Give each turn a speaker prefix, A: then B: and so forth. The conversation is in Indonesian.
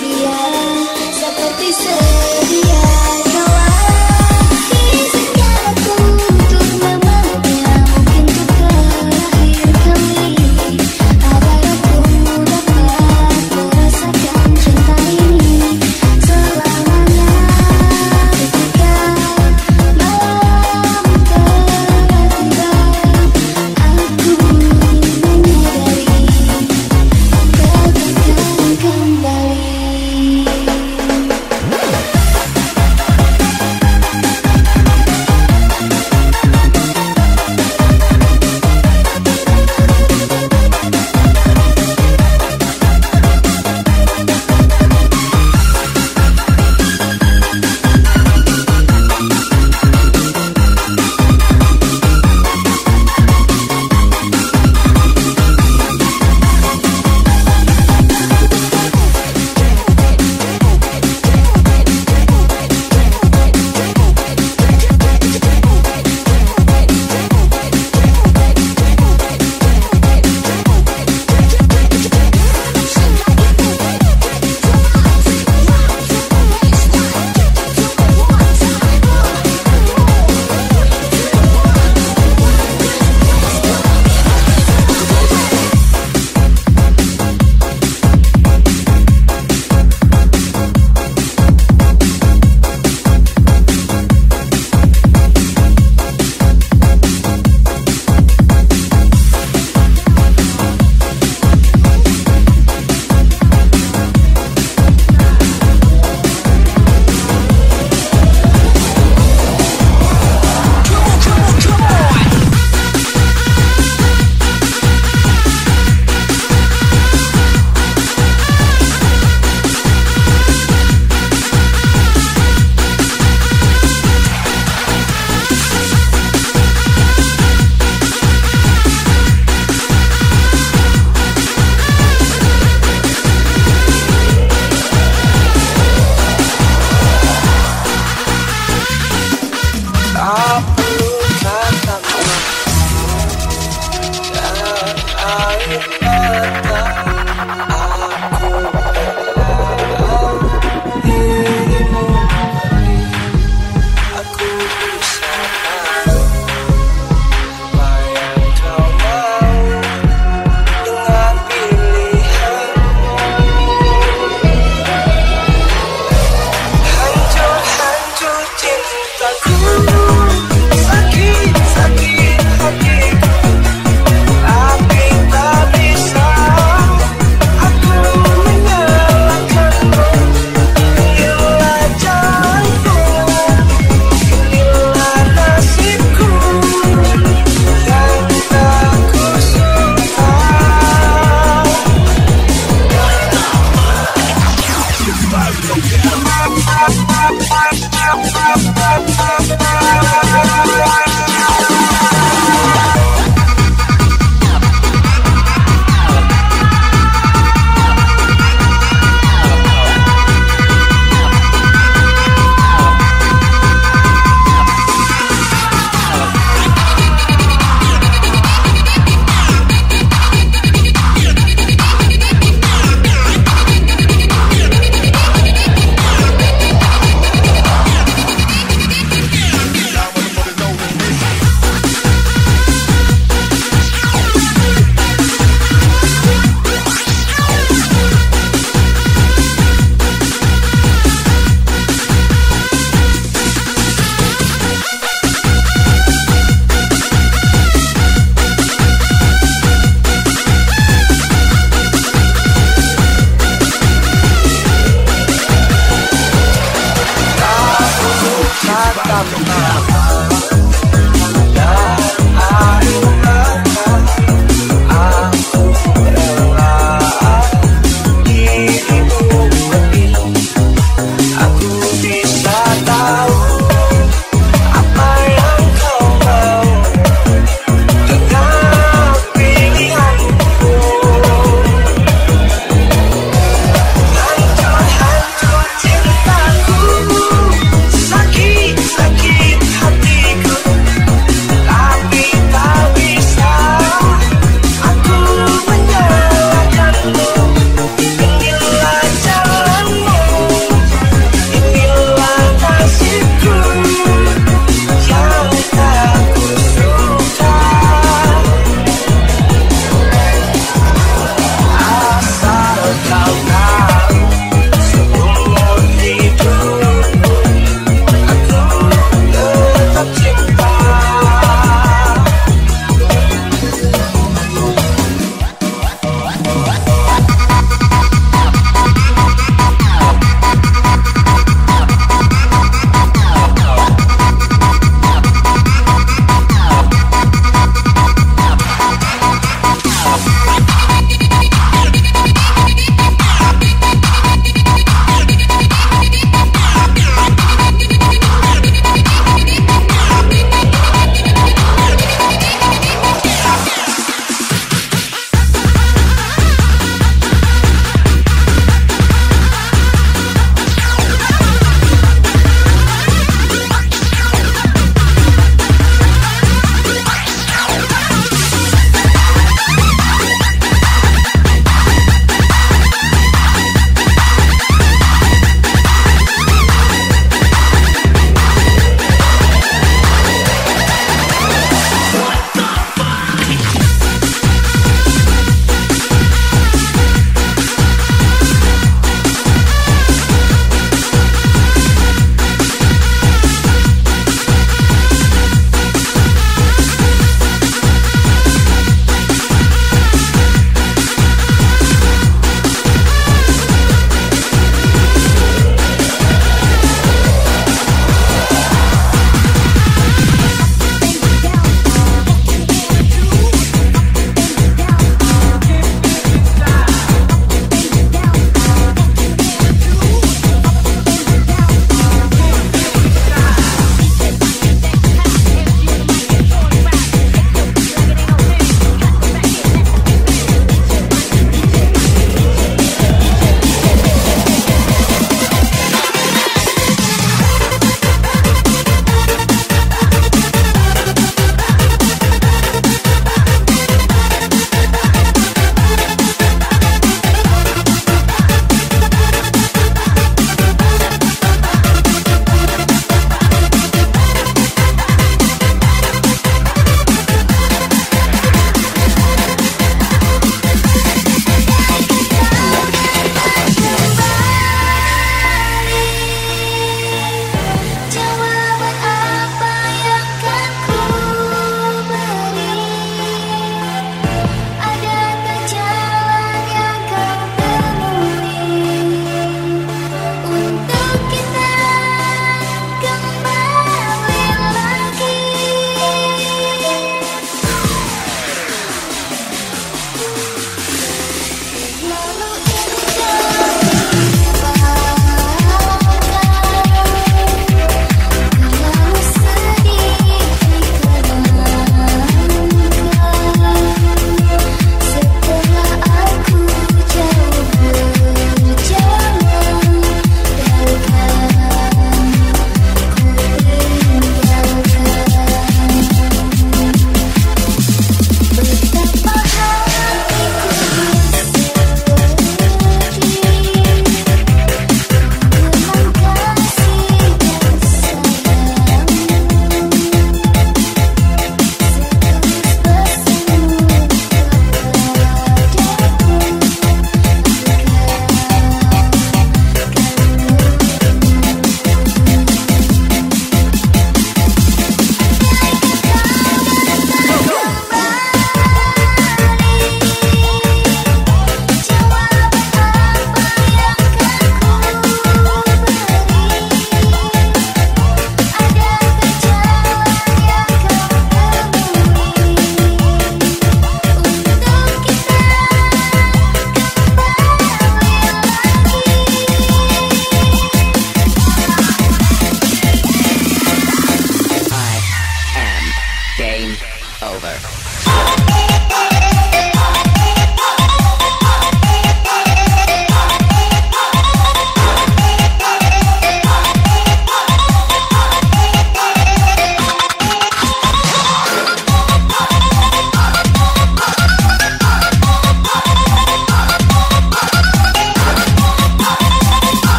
A: dia seperti saya